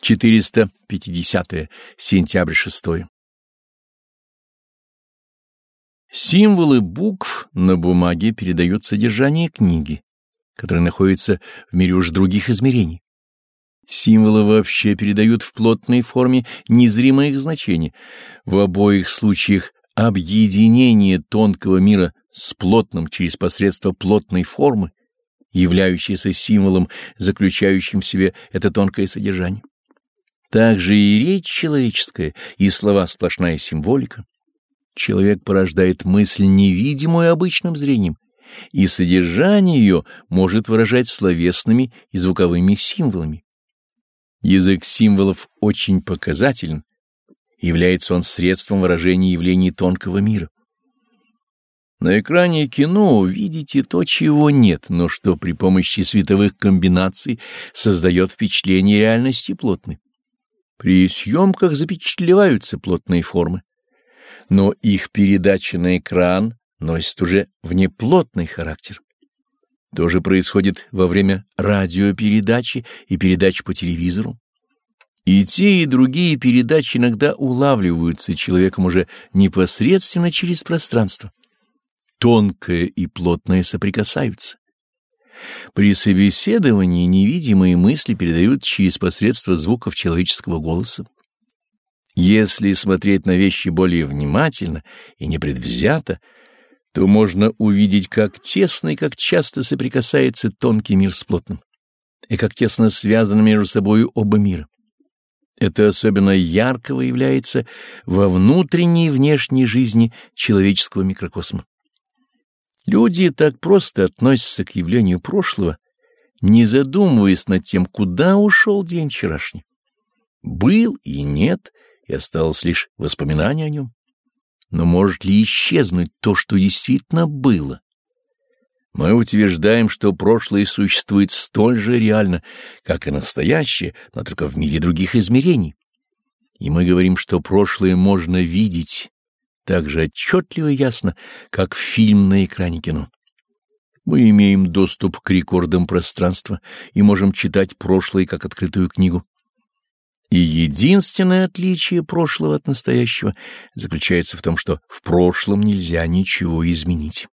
450 сентябрь 6 Символы букв на бумаге передают содержание книги, которая находится в мире уж других измерений. Символы вообще передают в плотной форме незримое их значение. В обоих случаях объединение тонкого мира с плотным через посредство плотной формы, являющейся символом, заключающим в себе это тонкое содержание. Также и речь человеческая, и слова сплошная символика. Человек порождает мысль, невидимую обычным зрением, и содержание ее может выражать словесными и звуковыми символами. Язык символов очень показателен, является он средством выражения явлений тонкого мира. На экране кино видите то, чего нет, но что при помощи световых комбинаций создает впечатление реальности плотной. При съемках запечатлеваются плотные формы, но их передача на экран носит уже внеплотный характер. То же происходит во время радиопередачи и передач по телевизору. И те, и другие передачи иногда улавливаются человеком уже непосредственно через пространство. Тонкое и плотное соприкасаются. При собеседовании невидимые мысли передают через посредство звуков человеческого голоса. Если смотреть на вещи более внимательно и непредвзято, то можно увидеть, как тесно и как часто соприкасается тонкий мир с плотным, и как тесно связаны между собой оба мира. Это особенно ярко выявляется во внутренней и внешней жизни человеческого микрокосма. Люди так просто относятся к явлению прошлого, не задумываясь над тем, куда ушел день вчерашний. Был и нет, и осталось лишь воспоминание о нем. Но может ли исчезнуть то, что действительно было? Мы утверждаем, что прошлое существует столь же реально, как и настоящее, но только в мире других измерений. И мы говорим, что прошлое можно видеть, так же отчетливо и ясно, как фильм на экране кино. Мы имеем доступ к рекордам пространства и можем читать прошлое как открытую книгу. И единственное отличие прошлого от настоящего заключается в том, что в прошлом нельзя ничего изменить.